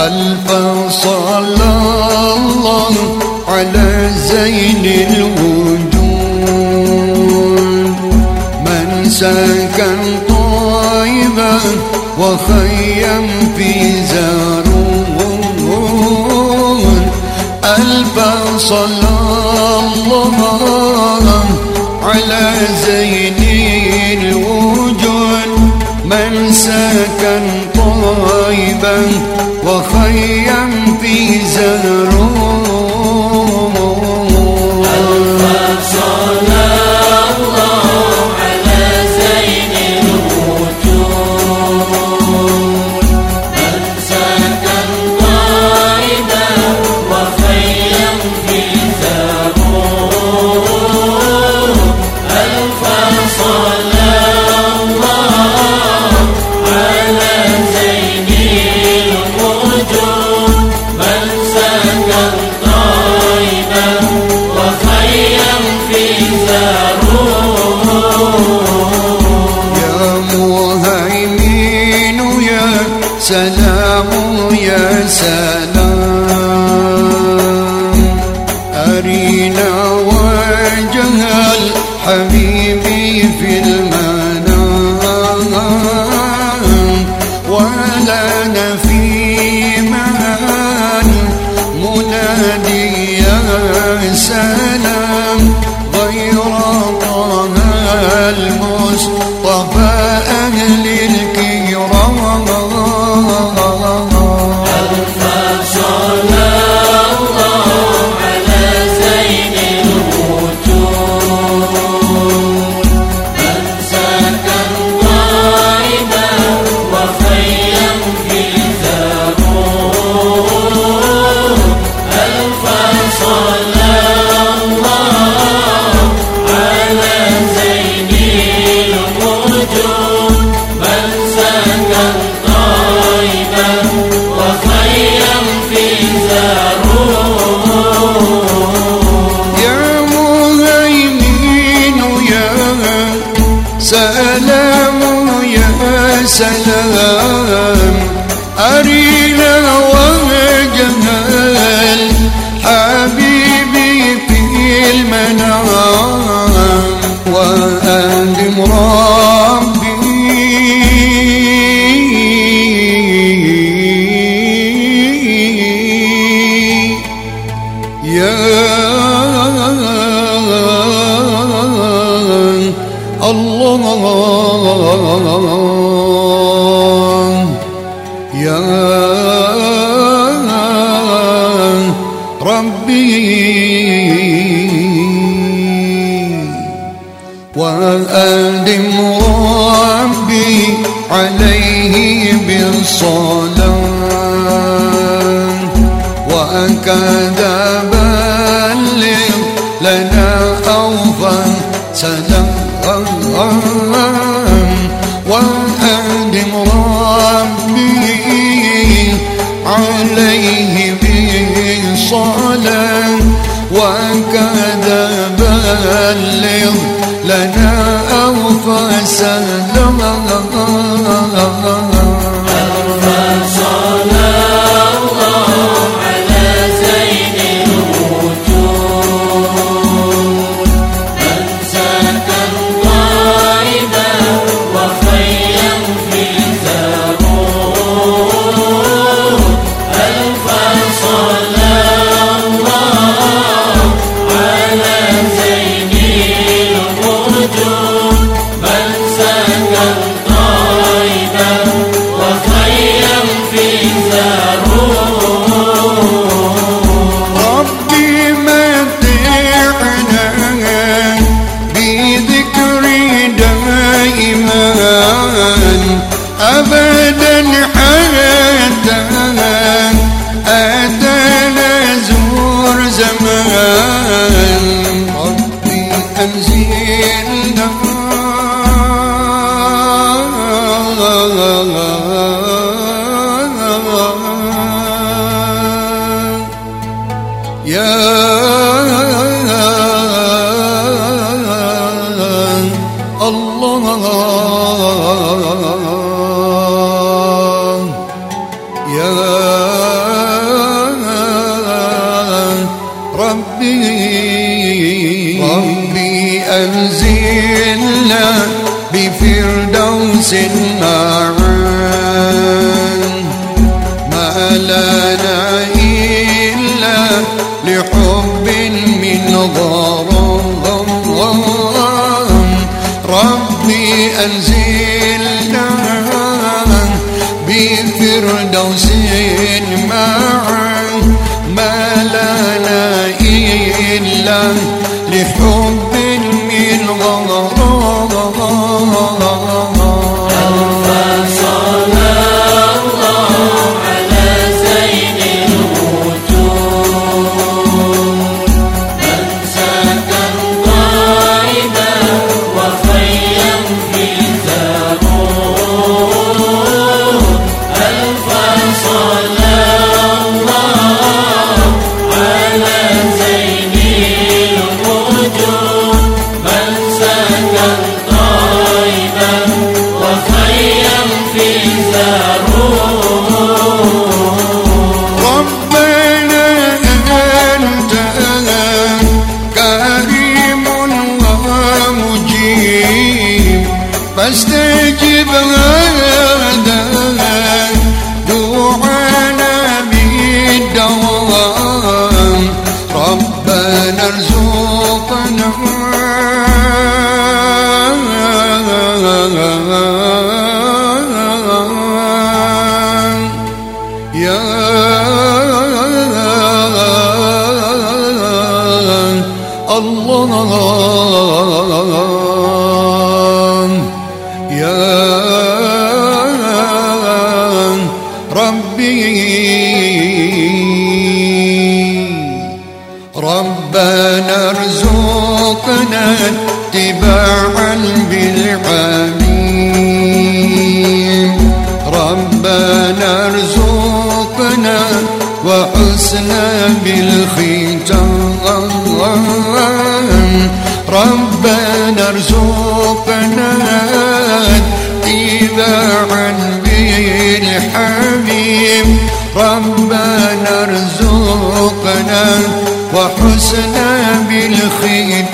فصلى الله على زين الوجود. من سكن طيبا وخيم في زارون ألف صلى الله على زين الوجود. من سكن طيبا وخيم في زارون سلام يا سلام أرينا وجه الحبيب في المنام الله ربي. وأدم ربي عليه بالصلاة. وأكد سلام ربي أنزلنا بفردوس معان ما لنا إلا لحب من غرام. ربي أنزلنا بفردوس معان فاستجب ربنا ارزقنا يا الله يا ربي ربنا ارزقنا اتباعا بالحميم ربنا ارزقنا وحسنا بالختام. ربنا ارزقنا اتباعا بالحبيب ربنا ارزقنا وحسنا